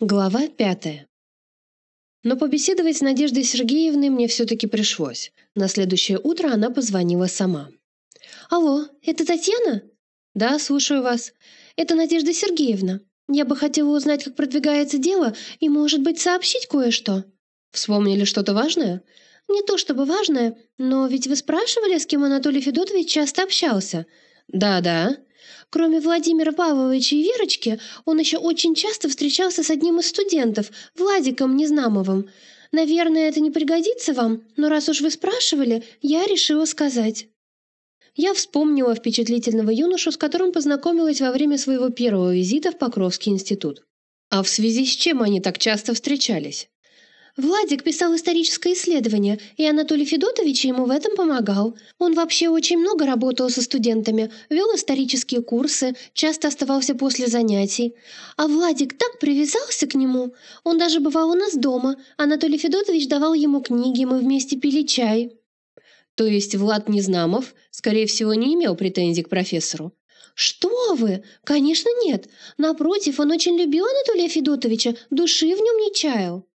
Глава пятая. Но побеседовать с Надеждой Сергеевной мне все-таки пришлось. На следующее утро она позвонила сама. «Алло, это Татьяна?» «Да, слушаю вас. Это Надежда Сергеевна. Я бы хотела узнать, как продвигается дело, и, может быть, сообщить кое-что». «Вспомнили что-то важное?» «Не то чтобы важное, но ведь вы спрашивали, с кем Анатолий Федотович часто общался?» «Да-да», Кроме Владимира Павловича и Верочки, он еще очень часто встречался с одним из студентов, Владиком Незнамовым. Наверное, это не пригодится вам, но раз уж вы спрашивали, я решила сказать. Я вспомнила впечатлительного юношу, с которым познакомилась во время своего первого визита в Покровский институт. А в связи с чем они так часто встречались? Владик писал историческое исследование, и Анатолий Федотович ему в этом помогал. Он вообще очень много работал со студентами, вел исторические курсы, часто оставался после занятий. А Владик так привязался к нему. Он даже бывал у нас дома. Анатолий Федотович давал ему книги, мы вместе пили чай. То есть Влад Незнамов, скорее всего, не имел претензий к профессору? «Что вы? Конечно, нет. Напротив, он очень любил Анатолия Федотовича, души в нем не чаял».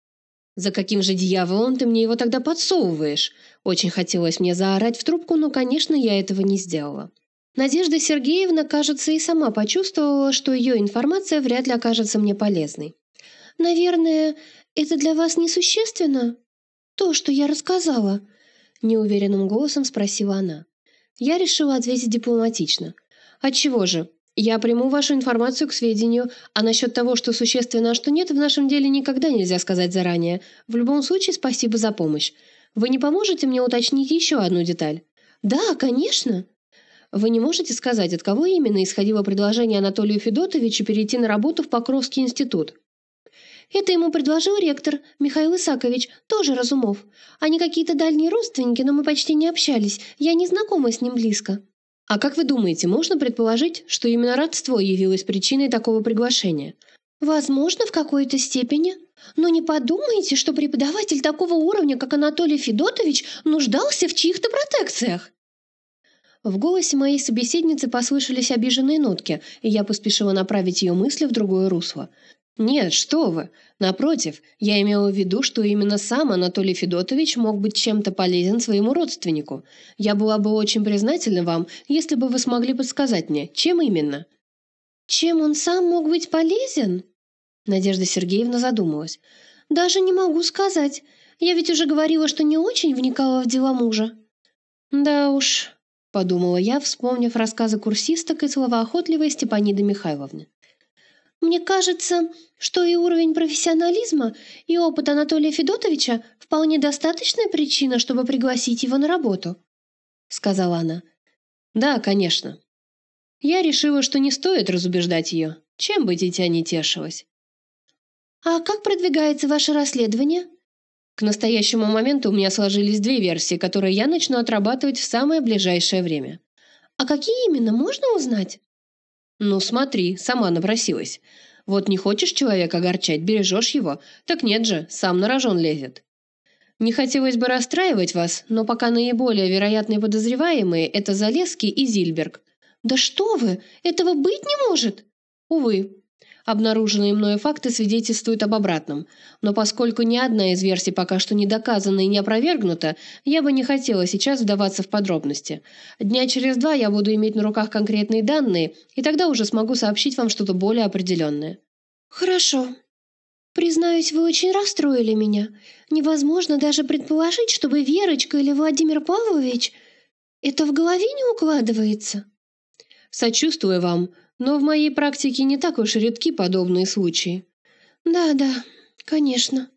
«За каким же дьяволом ты мне его тогда подсовываешь?» Очень хотелось мне заорать в трубку, но, конечно, я этого не сделала. Надежда Сергеевна, кажется, и сама почувствовала, что ее информация вряд ли окажется мне полезной. «Наверное, это для вас несущественно? То, что я рассказала?» Неуверенным голосом спросила она. Я решила ответить дипломатично. «Отчего же? Я приму вашу информацию к сведению, а насчет того, что существенно, а что нет, в нашем деле никогда нельзя сказать заранее. В любом случае, спасибо за помощь. Вы не поможете мне уточнить еще одну деталь? Да, конечно. Вы не можете сказать, от кого именно исходило предложение Анатолию Федотовичу перейти на работу в Покровский институт? Это ему предложил ректор Михаил Исакович, тоже Разумов. Они какие-то дальние родственники, но мы почти не общались. Я не знакома с ним близко. А как вы думаете, можно предположить, что именно родство явилось причиной такого приглашения? Возможно, в какой-то степени. Но не подумайте, что преподаватель такого уровня, как Анатолий Федотович, нуждался в чьих-то протекциях. В голосе моей собеседницы послышались обиженные нотки, и я поспешила направить ее мысли в другое русло. «Нет, что вы! Напротив, я имела в виду, что именно сам Анатолий Федотович мог быть чем-то полезен своему родственнику. Я была бы очень признательна вам, если бы вы смогли подсказать мне, чем именно». «Чем он сам мог быть полезен?» Надежда Сергеевна задумалась. «Даже не могу сказать. Я ведь уже говорила, что не очень вникала в дела мужа». «Да уж», — подумала я, вспомнив рассказы курсисток и словоохотливой Степаниды Михайловны. Мне кажется, что и уровень профессионализма, и опыт Анатолия Федотовича вполне достаточная причина, чтобы пригласить его на работу», — сказала она. «Да, конечно». Я решила, что не стоит разубеждать ее, чем бы дитя не тешилось. «А как продвигается ваше расследование?» К настоящему моменту у меня сложились две версии, которые я начну отрабатывать в самое ближайшее время. «А какие именно, можно узнать?» «Ну смотри, сама напросилась. Вот не хочешь человека огорчать, бережешь его. Так нет же, сам на рожон лезет». Не хотелось бы расстраивать вас, но пока наиболее вероятные подозреваемые – это Залеский и Зильберг. «Да что вы! Этого быть не может!» «Увы, Обнаруженные мною факты свидетельствуют об обратном, но поскольку ни одна из версий пока что не доказана и не опровергнута, я бы не хотела сейчас вдаваться в подробности. Дня через два я буду иметь на руках конкретные данные, и тогда уже смогу сообщить вам что-то более определенное. Хорошо. Признаюсь, вы очень расстроили меня. Невозможно даже предположить, чтобы Верочка или Владимир Павлович... Это в голове не укладывается. Сочувствую вам, но в моей практике не так уж редки подобные случаи. Да-да, конечно.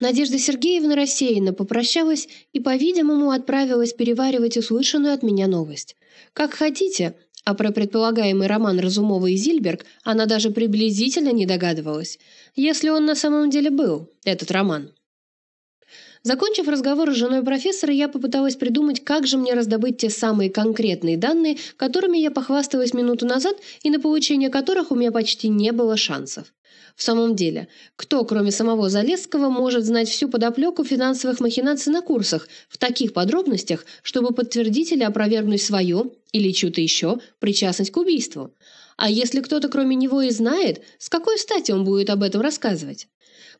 Надежда Сергеевна рассеянно попрощалась и, по-видимому, отправилась переваривать услышанную от меня новость. Как хотите, а про предполагаемый роман Разумова и Зильберг она даже приблизительно не догадывалась, если он на самом деле был, этот роман. Закончив разговор с женой профессора, я попыталась придумать, как же мне раздобыть те самые конкретные данные, которыми я похвасталась минуту назад и на получение которых у меня почти не было шансов. В самом деле, кто, кроме самого Залесского, может знать всю подоплеку финансовых махинаций на курсах в таких подробностях, чтобы подтвердить или опровергнуть свою, или чью-то еще, причастность к убийству? А если кто-то кроме него и знает, с какой стати он будет об этом рассказывать?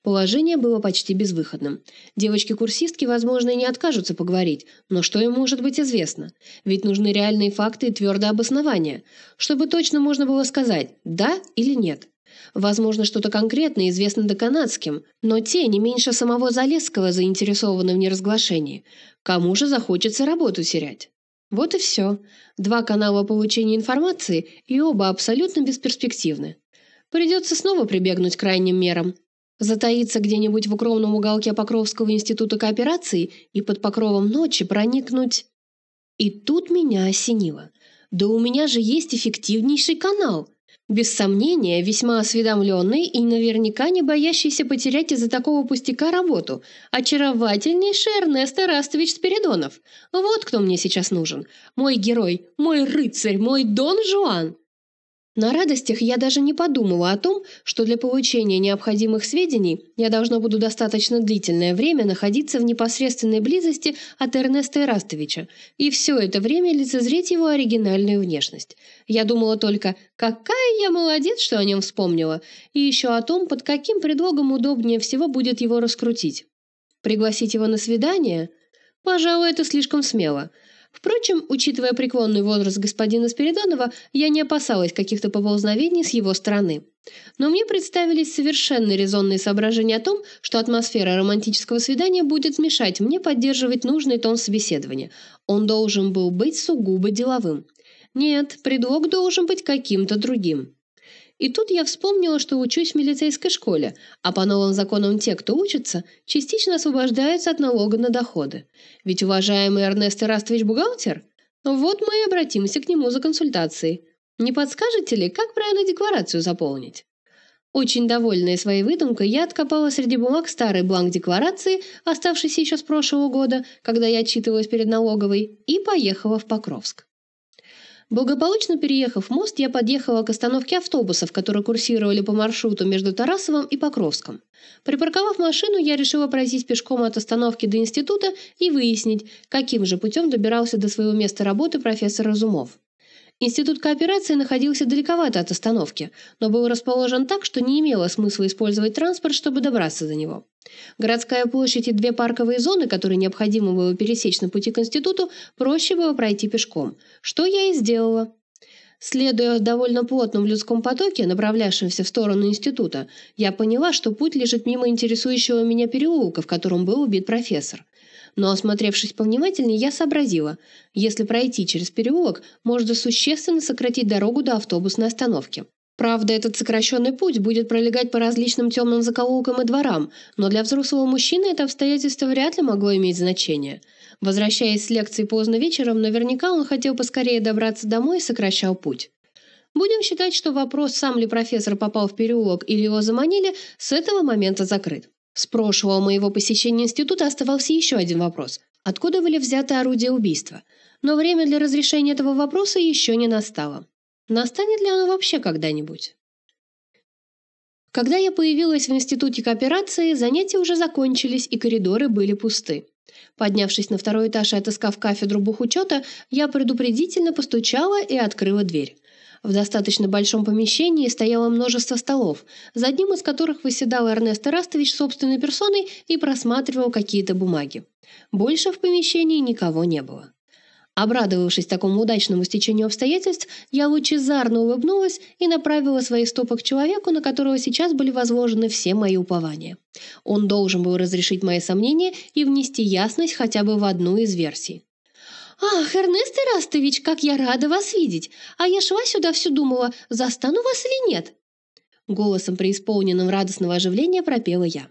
Положение было почти безвыходным. Девочки-курсистки, возможно, и не откажутся поговорить, но что им может быть известно? Ведь нужны реальные факты и твердое обоснование, чтобы точно можно было сказать «да» или «нет». Возможно, что-то конкретное известно доканадским, но те не меньше самого Залесского заинтересованы в неразглашении. Кому же захочется работу терять? Вот и все. Два канала получения информации, и оба абсолютно бесперспективны. Придется снова прибегнуть к крайним мерам. Затаиться где-нибудь в укромном уголке Покровского института кооперации и под покровом ночи проникнуть... И тут меня осенило. Да у меня же есть эффективнейший канал. Без сомнения, весьма осведомленный и наверняка не боящийся потерять из-за такого пустяка работу. Очаровательнейший Эрнест Эрастович Спиридонов. Вот кто мне сейчас нужен. Мой герой, мой рыцарь, мой Дон Жуан. На радостях я даже не подумала о том, что для получения необходимых сведений я должна буду достаточно длительное время находиться в непосредственной близости от Эрнеста Ирастовича и все это время лицезреть его оригинальную внешность. Я думала только, какая я молодец, что о нем вспомнила, и еще о том, под каким предлогом удобнее всего будет его раскрутить. Пригласить его на свидание? Пожалуй, это слишком смело – Впрочем, учитывая преклонный возраст господина Спиридонова, я не опасалась каких-то поползновений с его стороны. Но мне представились совершенно резонные соображения о том, что атмосфера романтического свидания будет мешать мне поддерживать нужный тон собеседования. Он должен был быть сугубо деловым. Нет, предлог должен быть каким-то другим. И тут я вспомнила, что учусь в милицейской школе, а по новым законам те, кто учится, частично освобождаются от налога на доходы. Ведь уважаемый Эрнест Ирастович бухгалтер? Вот мы и обратимся к нему за консультацией. Не подскажете ли, как правильно декларацию заполнить? Очень довольная своей выдумкой, я откопала среди бумаг старый бланк декларации, оставшийся еще с прошлого года, когда я отчитывалась перед налоговой, и поехала в Покровск. Благополучно переехав мост, я подъехала к остановке автобусов, которые курсировали по маршруту между Тарасовым и Покровском. Припарковав машину, я решила пройтись пешком от остановки до института и выяснить, каким же путем добирался до своего места работы профессор Разумов. Институт кооперации находился далековато от остановки, но был расположен так, что не имело смысла использовать транспорт, чтобы добраться до него. Городская площадь и две парковые зоны, которые необходимо было пересечь на пути к институту, проще было пройти пешком, что я и сделала. Следуя довольно плотном людском потоке, направлявшемся в сторону института, я поняла, что путь лежит мимо интересующего меня переулка, в котором был убит профессор. Но, осмотревшись повнимательнее, я сообразила, если пройти через переулок, можно существенно сократить дорогу до автобусной остановки. Правда, этот сокращенный путь будет пролегать по различным темным закоулкам и дворам, но для взрослого мужчины это обстоятельство вряд ли могло иметь значение. Возвращаясь с лекции поздно вечером, наверняка он хотел поскорее добраться домой и сокращал путь. Будем считать, что вопрос, сам ли профессор попал в переулок или его заманили, с этого момента закрыт. С прошлого моего посещения института оставался еще один вопрос. Откуда были взяты орудия убийства? Но время для разрешения этого вопроса еще не настало. Настанет ли оно вообще когда-нибудь? Когда я появилась в институте кооперации, занятия уже закончились и коридоры были пусты. Поднявшись на второй этаж и отыскав кафедру бухучета, я предупредительно постучала и открыла дверь. В достаточно большом помещении стояло множество столов, за одним из которых выседал Эрнест Растович собственной персоной и просматривал какие-то бумаги. Больше в помещении никого не было. Обрадовавшись такому удачному стечению обстоятельств, я лучезарно улыбнулась и направила свои стопы к человеку, на которого сейчас были возложены все мои упования. Он должен был разрешить мои сомнения и внести ясность хотя бы в одну из версий. «Ах, Эрнест Ирастович, как я рада вас видеть! А я шла сюда все думала, застану вас или нет?» Голосом преисполненным радостного оживления пропела я.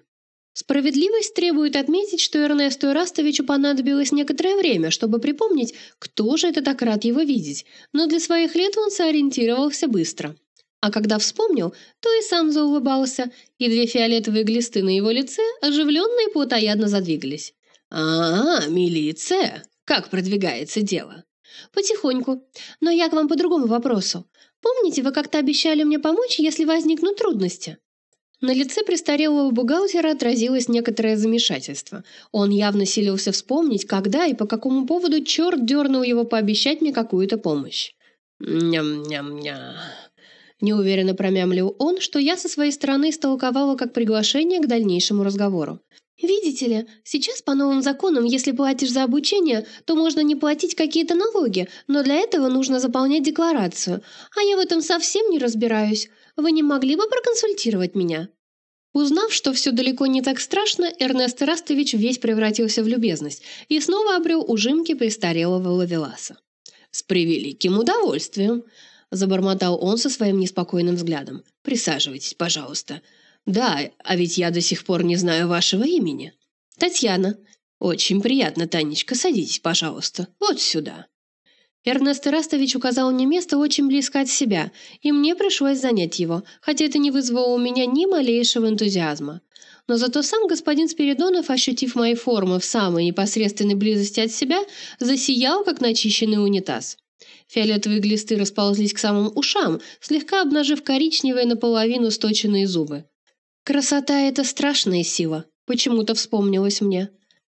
Справедливость требует отметить, что Эрнесту Ирастовичу понадобилось некоторое время, чтобы припомнить, кто же это так рад его видеть, но для своих лет он сориентировался быстро. А когда вспомнил, то и сам заулыбался, и две фиолетовые глисты на его лице оживленно и плотоядно задвигались. «А, -а милиция!» Как продвигается дело? Потихоньку. Но я к вам по другому вопросу. Помните, вы как-то обещали мне помочь, если возникнут трудности? На лице престарелого бухгалтера отразилось некоторое замешательство. Он явно силился вспомнить, когда и по какому поводу черт дернул его пообещать мне какую-то помощь. «Ням-ням-ня...» Неуверенно промямлил он, что я со своей стороны истолковала как приглашение к дальнейшему разговору. «Видите ли, сейчас по новым законам, если платишь за обучение, то можно не платить какие-то налоги, но для этого нужно заполнять декларацию. А я в этом совсем не разбираюсь. Вы не могли бы проконсультировать меня?» Узнав, что все далеко не так страшно, Эрнест Растович весь превратился в любезность и снова обрел ужимки престарелого ловеласа. «С превеликим удовольствием!» – забормотал он со своим неспокойным взглядом. «Присаживайтесь, пожалуйста. Да, а ведь я до сих пор не знаю вашего имени. Татьяна. Очень приятно, Танечка, садитесь, пожалуйста. Вот сюда». Эрнест Ирастович указал мне место очень близко от себя, и мне пришлось занять его, хотя это не вызвало у меня ни малейшего энтузиазма. Но зато сам господин Спиридонов, ощутив мои формы в самой непосредственной близости от себя, засиял, как начищенный унитаз. Фиолетовые глисты расползлись к самым ушам, слегка обнажив коричневые наполовину сточенные зубы. «Красота — это страшная сила», — почему-то вспомнилось мне.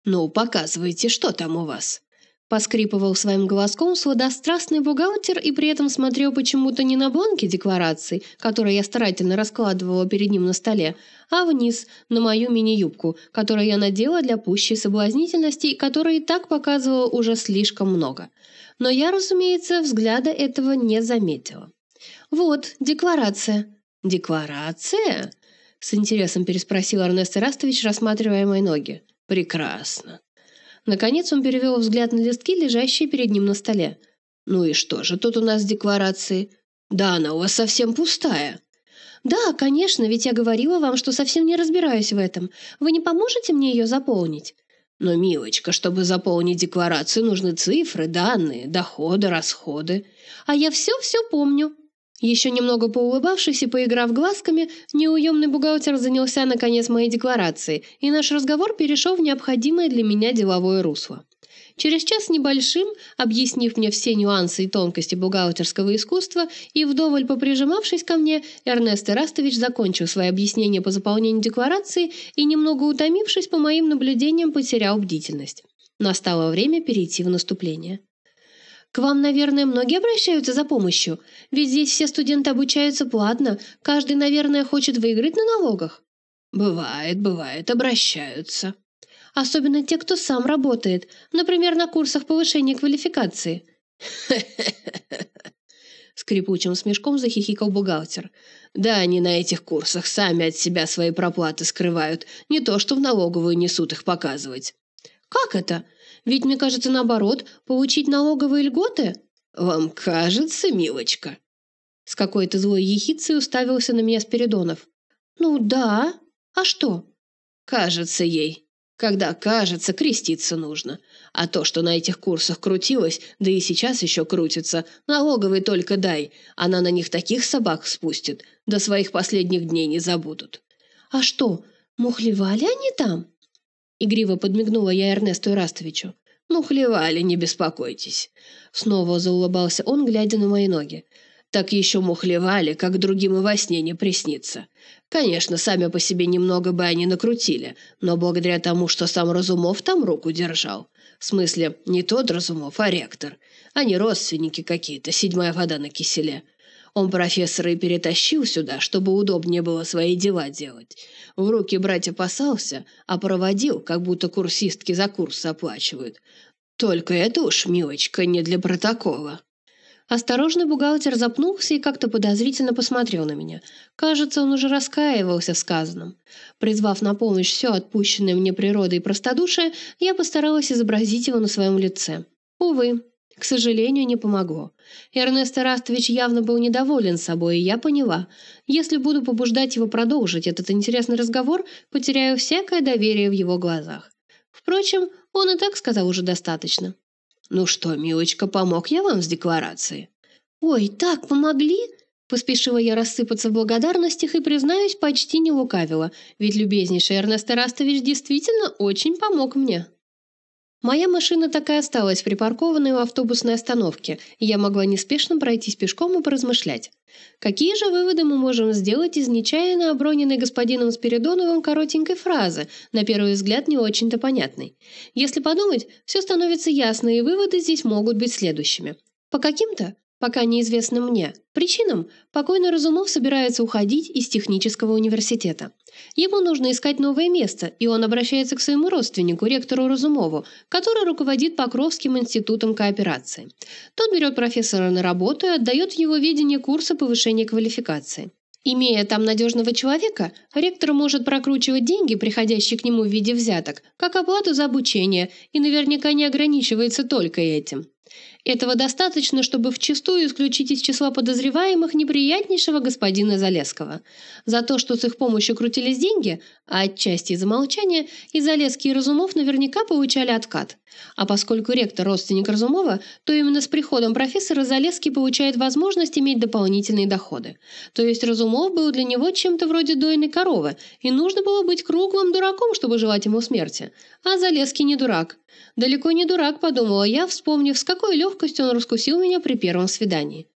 «Ну, показывайте, что там у вас?» Поскрипывал своим голоском сладострастный бухгалтер и при этом смотрел почему-то не на бланки деклараций, которые я старательно раскладывала перед ним на столе, а вниз, на мою мини-юбку, которую я надела для пущей соблазнительности и которой и так показывала уже слишком много. Но я, разумеется, взгляда этого не заметила. «Вот, декларация». «Декларация?» — с интересом переспросил Эрнест Ирастович, рассматривая мои ноги. «Прекрасно. Наконец он перевел взгляд на листки, лежащие перед ним на столе. «Ну и что же тут у нас декларации? Да она у вас совсем пустая». «Да, конечно, ведь я говорила вам, что совсем не разбираюсь в этом. Вы не поможете мне ее заполнить?» «Но, милочка, чтобы заполнить декларацию, нужны цифры, данные, доходы, расходы. А я все-все помню», еще немного поулыбавшись и поиграв глазками, неуемный бухгалтер занялся наконец моей декларацией, и наш разговор перешел в необходимое для меня деловое русло. Через час небольшим, объяснив мне все нюансы и тонкости бухгалтерского искусства и вдоволь поприжимавшись ко мне, Эрнест Ирастович закончил свои объяснения по заполнению декларации и, немного утомившись по моим наблюдениям, потерял бдительность. Настало время перейти в наступление. К вам, наверное, многие обращаются за помощью, ведь здесь все студенты обучаются платно, каждый, наверное, хочет выиграть на налогах». «Бывает, бывает, обращаются». «Особенно те, кто сам работает, например, на курсах повышения квалификации». Скрипучим смешком захихикал бухгалтер. «Да они на этих курсах сами от себя свои проплаты скрывают, не то что в налоговую несут их показывать». «Как это? Ведь, мне кажется, наоборот, получить налоговые льготы...» «Вам кажется, милочка?» С какой-то злой ехицей уставился на меня Спиридонов. «Ну да. А что?» «Кажется ей. Когда кажется, креститься нужно. А то, что на этих курсах крутилось, да и сейчас еще крутится, налоговый только дай. Она на них таких собак спустит, до своих последних дней не забудут». «А что, мухлевали они там?» Игриво подмигнула я Эрнесту Ирастовичу. «Ну, хлевали, не беспокойтесь». Снова заулыбался он, глядя на мои ноги. «Так еще мухлевали, как другим и во сне не приснится. Конечно, сами по себе немного бы они накрутили, но благодаря тому, что сам Разумов там руку держал. В смысле, не тот Разумов, а ректор. Они родственники какие-то, седьмая вода на киселе. Он профессора и перетащил сюда, чтобы удобнее было свои дела делать. В руки брать опасался, а проводил, как будто курсистки за курс оплачивают. Только это уж, милочка, не для протокола. Осторожный бухгалтер запнулся и как-то подозрительно посмотрел на меня. Кажется, он уже раскаивался в сказанном. Призвав на помощь все отпущенное мне природой простодушие, я постаралась изобразить его на своем лице. Увы, к сожалению, не помогло. Эрнест Растович явно был недоволен собой, и я поняла. Если буду побуждать его продолжить этот интересный разговор, потеряю всякое доверие в его глазах. Впрочем, он и так сказал уже достаточно. «Ну что, милочка, помог я вам с декларацией?» «Ой, так помогли?» Поспешила я рассыпаться в благодарностях и, признаюсь, почти не лукавила, ведь любезнейший Эрнест Растович действительно очень помог мне. Моя машина так и осталась припаркованной у автобусной остановки, и я могла неспешно пройтись пешком и поразмышлять. Какие же выводы мы можем сделать из нечаянно оброненной господином Спиридоновым коротенькой фразы, на первый взгляд не очень-то понятной? Если подумать, все становится ясно, и выводы здесь могут быть следующими. По каким-то пока неизвестным мне, причинам, покойный Разумов собирается уходить из технического университета. Ему нужно искать новое место, и он обращается к своему родственнику, ректору Разумову, который руководит Покровским институтом кооперации. Тот берет профессора на работу и отдает в его видение курса повышения квалификации. Имея там надежного человека, ректор может прокручивать деньги, приходящие к нему в виде взяток, как оплату за обучение, и наверняка не ограничивается только этим. Этого достаточно, чтобы вчистую исключить из числа подозреваемых неприятнейшего господина Залесского. За то, что с их помощью крутились деньги, а отчасти из-за молчания, и Залесский и Разумов наверняка получали откат. А поскольку ректор родственник Разумова, то именно с приходом профессора Залесский получает возможность иметь дополнительные доходы. То есть Разумов был для него чем-то вроде дойной коровы, и нужно было быть круглым дураком, чтобы желать ему смерти. А Залесский не дурак. Далеко не дурак, подумала я, вспомнив, с какой легкостью он раскусил меня при первом свидании.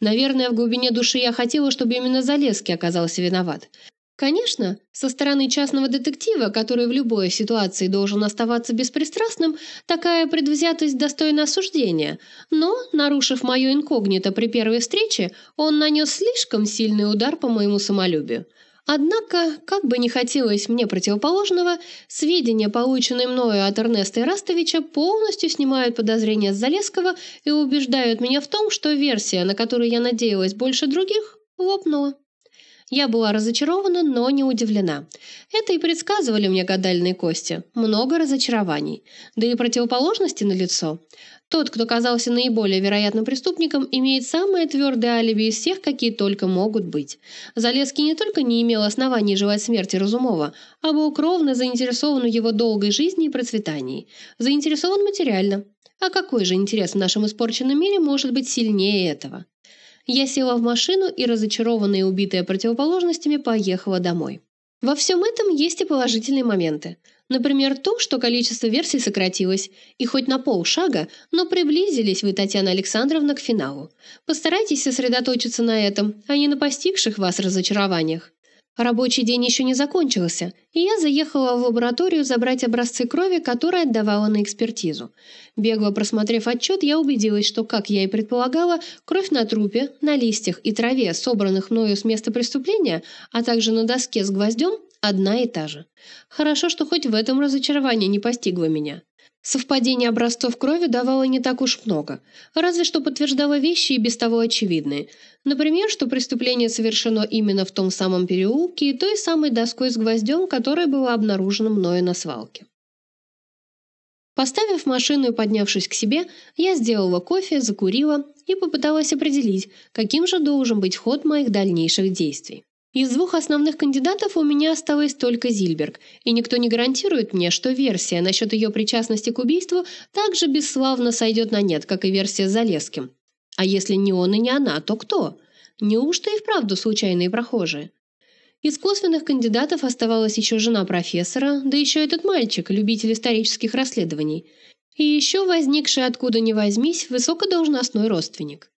Наверное, в глубине души я хотела, чтобы именно Залесский оказался виноват. Конечно, со стороны частного детектива, который в любой ситуации должен оставаться беспристрастным, такая предвзятость достойна осуждения, но, нарушив мое инкогнито при первой встрече, он нанес слишком сильный удар по моему самолюбию. Однако, как бы не хотелось мне противоположного, сведения, полученные мною от Эрнеста Ирастовича, полностью снимают подозрения с Залесского и убеждают меня в том, что версия, на которую я надеялась больше других, лопнула. Я была разочарована, но не удивлена. Это и предсказывали мне гадальные кости. Много разочарований. Да и противоположности налицо. Тот, кто казался наиболее вероятным преступником, имеет самое твердое алиби из всех, какие только могут быть. Залезский не только не имел оснований желать смерти Разумова, а был кровно заинтересован в его долгой жизни и процветании. Заинтересован материально. А какой же интерес в нашем испорченном мире может быть сильнее этого? Я села в машину и, разочарованная и убитая противоположностями, поехала домой. Во всем этом есть и положительные моменты. Например, то, что количество версий сократилось, и хоть на полшага, но приблизились вы, Татьяна Александровна, к финалу. Постарайтесь сосредоточиться на этом, а не на постигших вас разочарованиях. Рабочий день еще не закончился, и я заехала в лабораторию забрать образцы крови, которые отдавала на экспертизу. Бегло просмотрев отчет, я убедилась, что, как я и предполагала, кровь на трупе, на листьях и траве, собранных мною с места преступления, а также на доске с гвоздем, одна и та же. Хорошо, что хоть в этом разочарование не постигло меня. Совпадение образцов крови давало не так уж много, разве что подтверждало вещи и без того очевидные. Например, что преступление совершено именно в том самом переулке и той самой доской с гвоздем, которая была обнаружена мною на свалке. Поставив машину и поднявшись к себе, я сделала кофе, закурила и попыталась определить, каким же должен быть ход моих дальнейших действий. Из двух основных кандидатов у меня осталась только Зильберг, и никто не гарантирует мне, что версия насчет ее причастности к убийству также бесславно сойдет на нет, как и версия с Залеским. А если не он и не она, то кто? Неужто и вправду случайные прохожие? Из косвенных кандидатов оставалась еще жена профессора, да еще этот мальчик, любитель исторических расследований, и еще возникший откуда ни возьмись высокодолжностной родственник.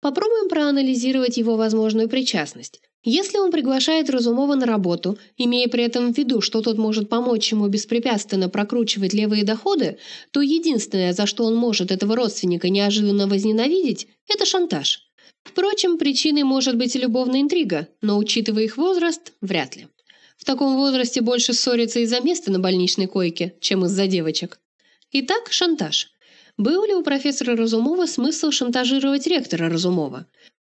Попробуем проанализировать его возможную причастность. Если он приглашает Разумова на работу, имея при этом в виду, что тот может помочь ему беспрепятственно прокручивать левые доходы, то единственное, за что он может этого родственника неожиданно возненавидеть, это шантаж. Впрочем, причиной может быть любовная интрига, но, учитывая их возраст, вряд ли. В таком возрасте больше ссорятся из-за места на больничной койке, чем из-за девочек. Итак, шантаж. Был ли у профессора Разумова смысл шантажировать ректора Разумова?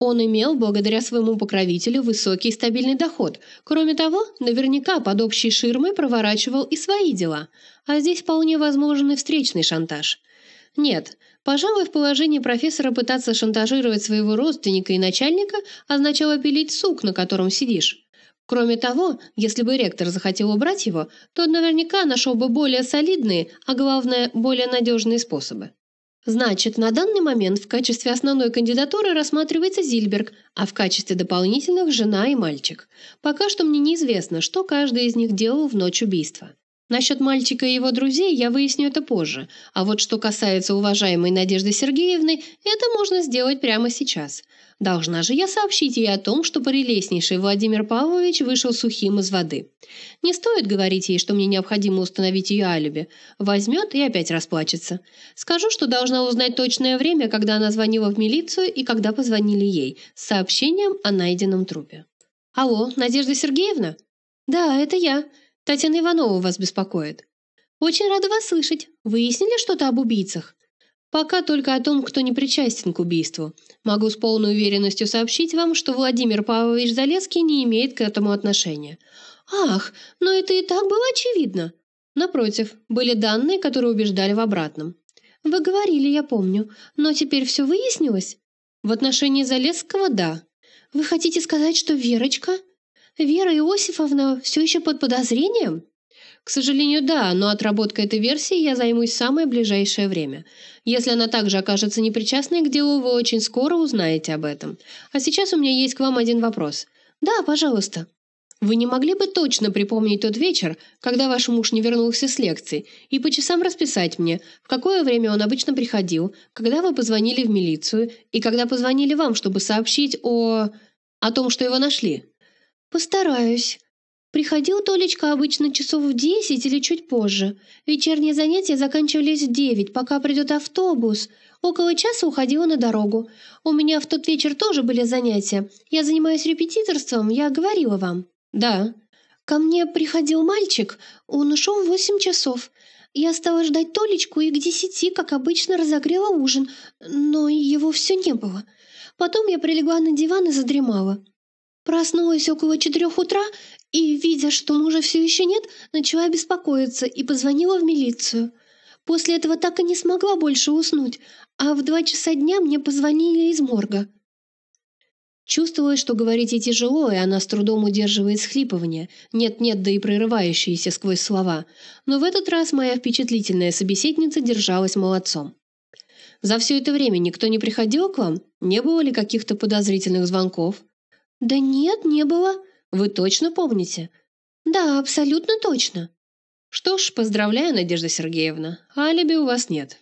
Он имел, благодаря своему покровителю, высокий и стабильный доход. Кроме того, наверняка под общей ширмой проворачивал и свои дела. А здесь вполне возможен и встречный шантаж. Нет, пожалуй, в положении профессора пытаться шантажировать своего родственника и начальника означало пилить сук, на котором сидишь. Кроме того, если бы ректор захотел убрать его, то наверняка нашел бы более солидные, а главное, более надежные способы. Значит, на данный момент в качестве основной кандидатуры рассматривается Зильберг, а в качестве дополнительных – жена и мальчик. Пока что мне неизвестно, что каждый из них делал в ночь убийства. Насчет мальчика и его друзей я выясню это позже, а вот что касается уважаемой Надежды Сергеевны, это можно сделать прямо сейчас. Должна же я сообщить ей о том, что прелестнейший Владимир Павлович вышел сухим из воды. Не стоит говорить ей, что мне необходимо установить ее алиби. Возьмет и опять расплачется. Скажу, что должна узнать точное время, когда она звонила в милицию и когда позвонили ей, с сообщением о найденном трупе. «Алло, Надежда Сергеевна?» «Да, это я. Татьяна Иванова вас беспокоит». «Очень рада вас слышать. Выяснили что-то об убийцах?» Пока только о том, кто не причастен к убийству. Могу с полной уверенностью сообщить вам, что Владимир Павлович Залеский не имеет к этому отношения. Ах, но это и так было очевидно. Напротив, были данные, которые убеждали в обратном. Вы говорили, я помню, но теперь все выяснилось? В отношении Залесского – да. Вы хотите сказать, что Верочка? Вера Иосифовна все еще под подозрением? К сожалению, да, но отработкой этой версии я займусь в самое ближайшее время. Если она также окажется непричастной к делу, вы очень скоро узнаете об этом. А сейчас у меня есть к вам один вопрос. Да, пожалуйста. Вы не могли бы точно припомнить тот вечер, когда ваш муж не вернулся с лекции, и по часам расписать мне, в какое время он обычно приходил, когда вы позвонили в милицию и когда позвонили вам, чтобы сообщить о... о том, что его нашли? Постараюсь. Приходил Толечка обычно часов в десять или чуть позже. Вечерние занятия заканчивались в девять, пока придет автобус. Около часа уходила на дорогу. У меня в тот вечер тоже были занятия. Я занимаюсь репетиторством, я говорила вам. Да. Ко мне приходил мальчик, он ушел в восемь часов. Я стала ждать Толечку и к десяти, как обычно, разогрела ужин, но его все не было. Потом я прилегла на диван и задремала. Проснулась около четырех утра и, видя, что мужа все еще нет, начала беспокоиться и позвонила в милицию. После этого так и не смогла больше уснуть, а в два часа дня мне позвонили из морга. Чувствовалось, что говорить ей тяжело, и она с трудом удерживает схлипывание, нет-нет, да и прорывающиеся сквозь слова. Но в этот раз моя впечатлительная собеседница держалась молодцом. «За все это время никто не приходил к вам? Не было ли каких-то подозрительных звонков?» «Да нет, не было», вы точно помните? Да, абсолютно точно. Что ж, поздравляю, Надежда Сергеевна. Алиби у вас нет.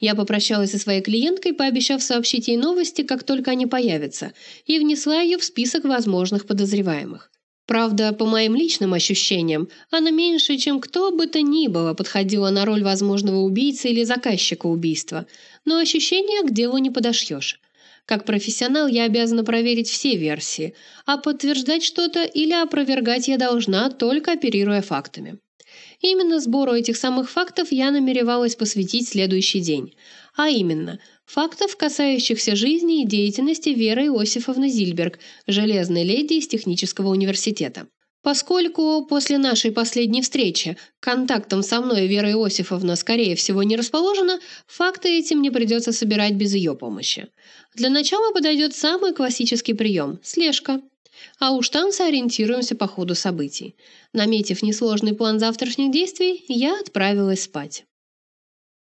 Я попрощалась со своей клиенткой, пообещав сообщить ей новости, как только они появятся, и внесла ее в список возможных подозреваемых. Правда, по моим личным ощущениям, она меньше, чем кто бы то ни было, подходила на роль возможного убийцы или заказчика убийства, но ощущения к делу не подошьешь. Как профессионал я обязана проверить все версии, а подтверждать что-то или опровергать я должна, только оперируя фактами. Именно сбору этих самых фактов я намеревалась посвятить следующий день. А именно, фактов, касающихся жизни и деятельности Веры Иосифовны Зильберг, железной леди из технического университета. Поскольку после нашей последней встречи контактом со мной Вера Иосифовна, скорее всего, не расположена, факты эти мне придется собирать без ее помощи. Для начала подойдет самый классический прием – слежка. А уж там сориентируемся по ходу событий. Наметив несложный план завтрашних действий, я отправилась спать.